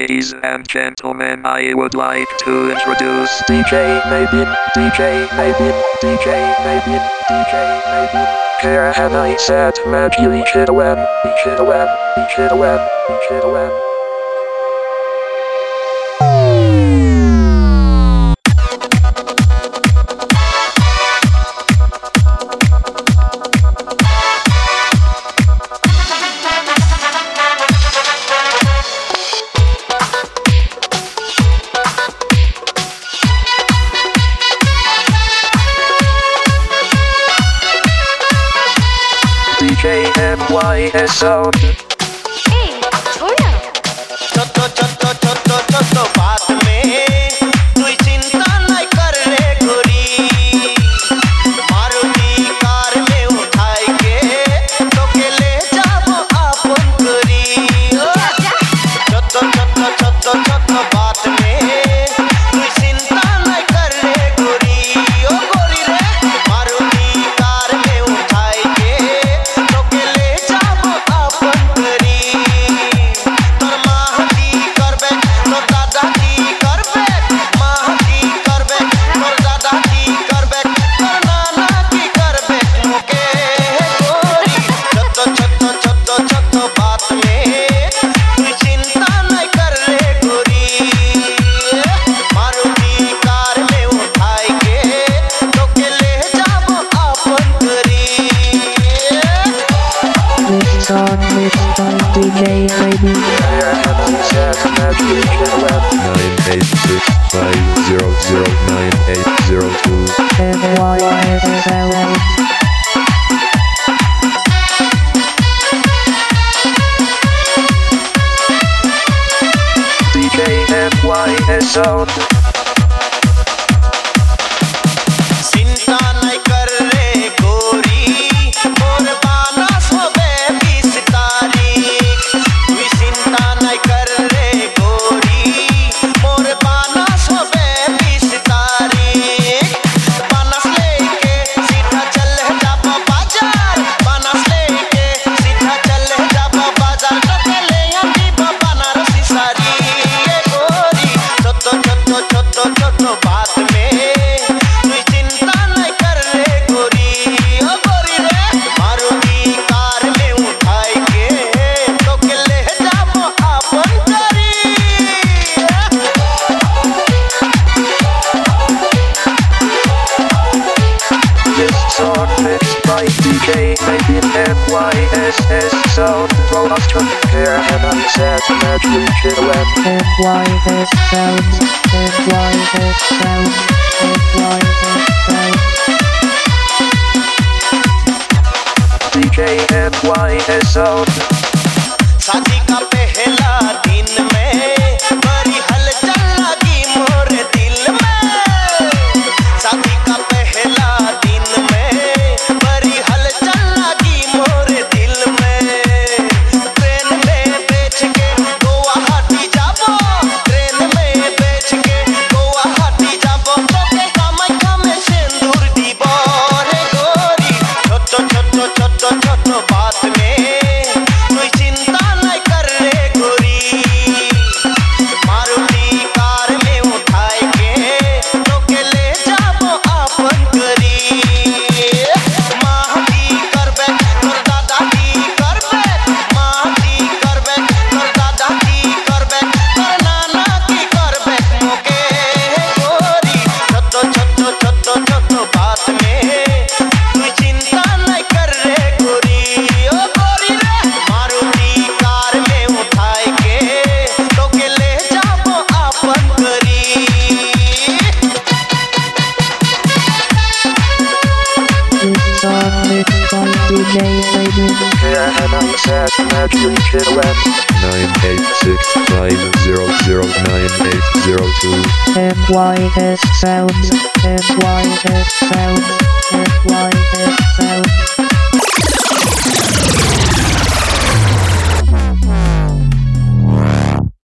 Ladies and gentlemen, I would like to introduce DJ Nabeene, DJ Nabeene, DJ Nabeene, DJ Nabeene. Here have I sat, Maggie Chidawem, Chidawem, Chidawem, Chidawem. K M Y S O. everyday hiding. Nine eight six five zero zero nine eight zero two. F-Y-S-L-L. episode. why is so Throw here and I that we should win why this sound, why this sound, why this sound DJ why this Magic Channel MYS Sounds. MYS Sounds.